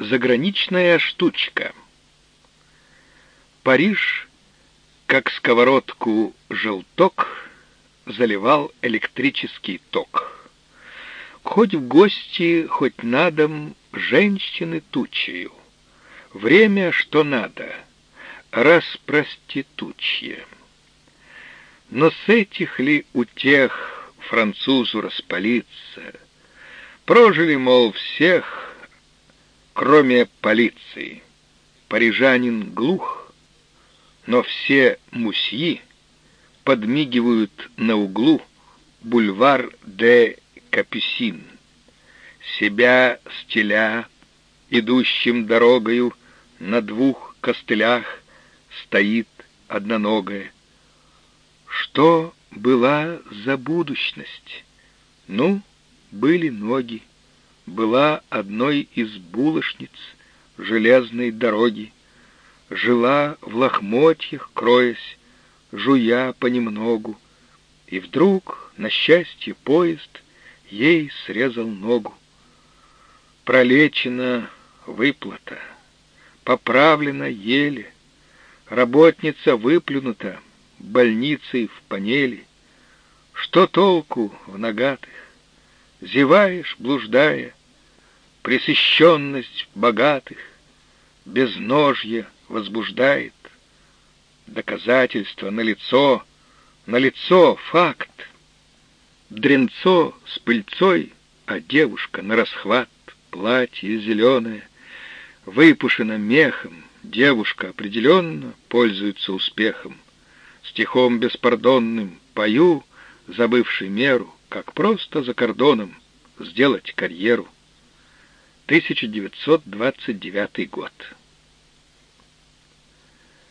Заграничная штучка. Париж, как сковородку желток, заливал электрический ток. Хоть в гости, хоть на дом, женщины тучею. Время, что надо, распроститучье. Но с этих ли утех французу распалиться? Прожили, мол, всех, кроме полиции. Парижанин глух, но все мусьи подмигивают на углу бульвар де Капюсин. Себя стиля, идущим дорогою, на двух костылях стоит одноногая. Что была за будущность? Ну, были ноги. Была одной из булочниц железной дороги. Жила в лохмотьях, кроясь, жуя понемногу. И вдруг, на счастье, поезд ей срезал ногу. Пролечена выплата, поправлена еле, Работница выплюнута больницей в панели. Что толку в нагатых? Зеваешь, блуждая, Пресыщенность богатых, Безножье возбуждает. Доказательство налицо, налицо факт. Дренцо с пыльцой, а девушка на расхват, Платье зеленое, выпушено мехом, Девушка определенно пользуется успехом. Стихом беспардонным пою, забывший меру, Как просто за кордоном сделать карьеру. 1929 год.